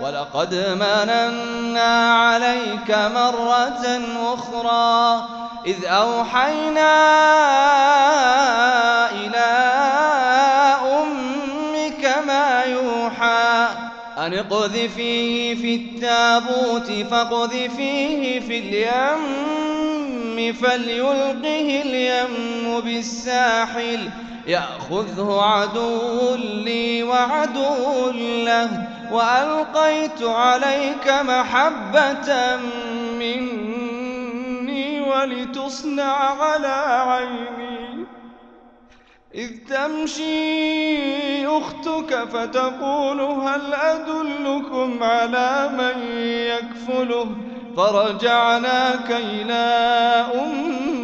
ولقد مننا عليك مرة أخرى إذ أوحينا إلى أمك ما يوحى أن اقذفيه في التابوت فاقذفيه في اليم فليلقه اليم بالساحل يأخذه عدو لي وعدو له وألقيت عليك محبة مني ولتصنع على عيني. إذ تمشي أختك فتقول هل أدلكم على من يكفله؟ فرجعناك إلى أمك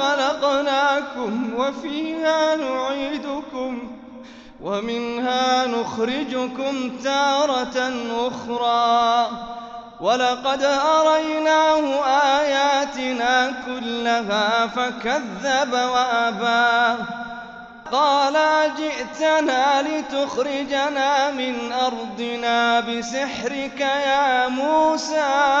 خلقناكم وفيها نعيدكم ومنها نخرجكم تارة أخرى. ولقد أريناه آياتنا كلها فكذب وأبى. قال جئتنا لتخرجنا من أرضنا بسحرك يا موسى؟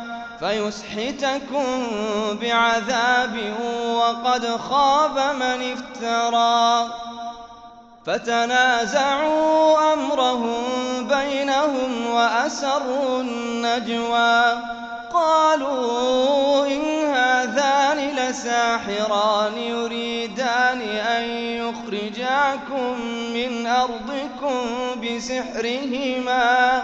فيسحتكم بعذاب وقد خاب من افترى فتنازعوا أمرهم بينهم وأسروا النجوى قالوا إن هذان لساحران يريدان أن يخرجاكم من أرضكم بسحرهما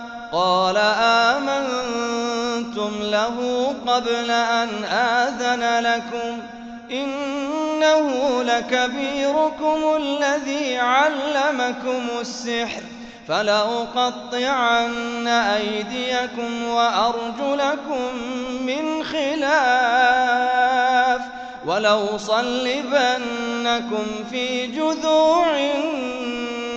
قال آمنتم له قبل أن آذن لكم إنه لكبيركم الذي علمكم السحر فلأقطعن أيديكم وأرجلكم من خلاف ولأصلبنكم في جذوع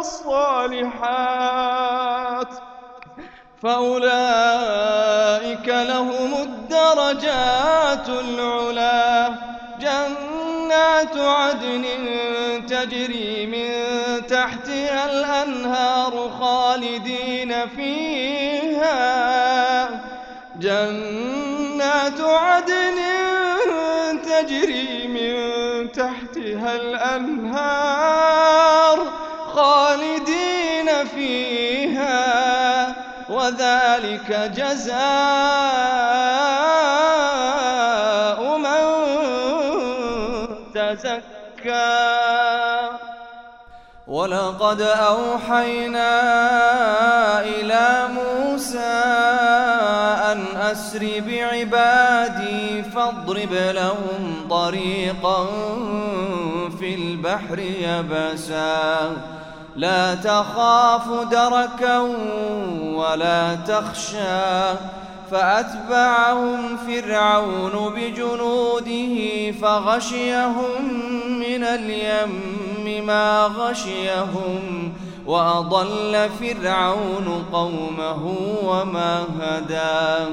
الصالحات فأولئك لهم الدرجات العلا. جنات عدن تجري من تحتها الأنهار خالدين فيها. جنات عدن تجري من تحتها الأنهار خالدين فيها وذلك جزاء من تزكى. ولقد أوحينا إلى موسى أن أسر بعبادي فاضرب لهم طريقا في البحر يبسا. لا تخاف دركا ولا تخشى. فأتبعهم فرعون بجنوده فغشيهم من اليم ما غشيهم. وأضل فرعون قومه وما هدى.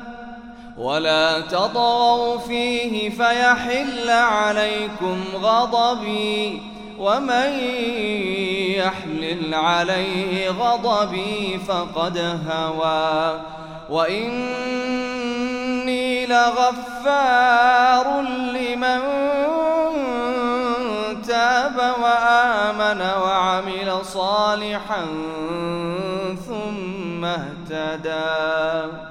ولا تطغوا فيه فيحل عليكم غضبي ومن يحلل عليه غضبي فقد هوى. وإني لغفار لمن تاب وآمن وعمل صالحا ثم اهتدى.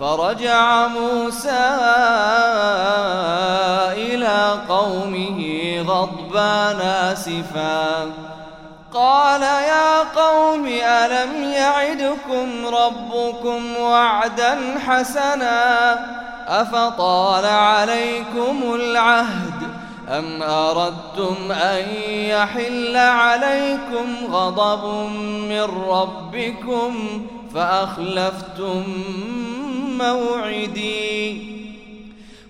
فرجع موسى إلى قومه غضبان آسفا. قال يا قوم ألم يعدكم ربكم وعدا حسنا؟ أفطال عليكم العهد أم أردتم أن يحل عليكم غضب من ربكم فأخلفتم موعدي.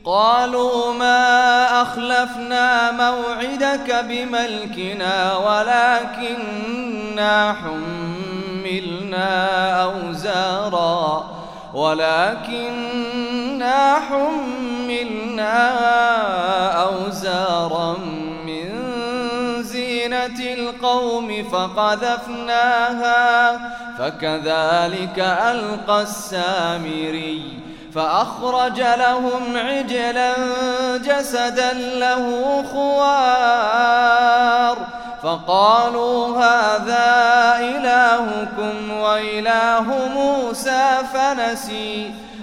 قالوا ما أخلفنا موعدك بملكنا ولكننا حملنا أوزارا. ولكننا حملنا أوزارا. القوم فقذفناها فكذلك ألقى السامري فأخرج لهم عجلا جسدا له خوار. فقالوا هذا إلهكم وإله موسى فنسي.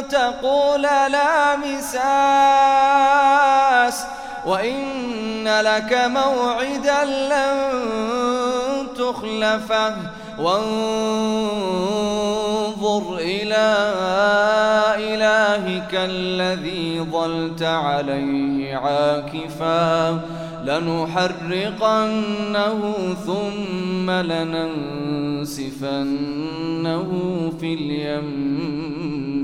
تقول لا مساس وإن لك موعدا لن تخلفه وانظر إلى إلهك الذي ظلت عليه عاكفا لنحرقنه ثم لننسفنه في اليم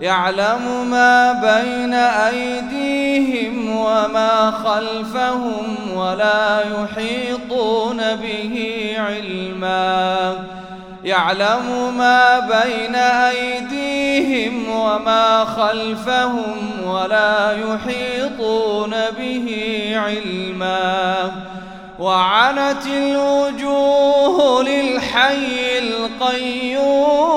يعلم ما بين أيديهم وما خلفهم ولا يحيطون به علما. يعلم ما بين أيديهم وما خلفهم ولا يحيطون به علما. وعنت الوجوه للحي القيوم.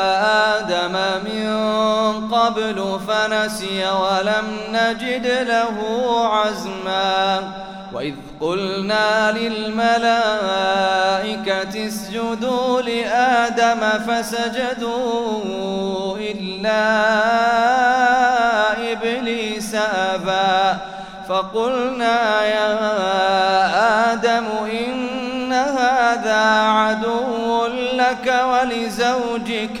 قبل فنسي ولم نجد له عزما. وإذ قلنا للملائكة اسجدوا لآدم فسجدوا إلا إبليس أبى. فقلنا يا آدم إن هذا عدو لك ولزوجك.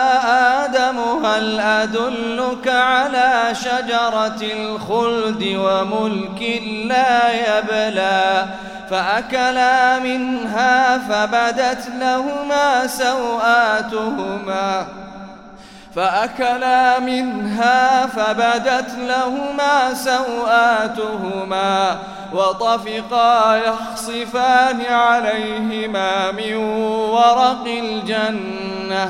هل أدلك على شجرة الخلد وملك لا يبلى فأكلا منها فبدت لهما سوآتهما فأكلا منها فبدت لهما سوآتهما وطفقا يخصفان عليهما من ورق الجنة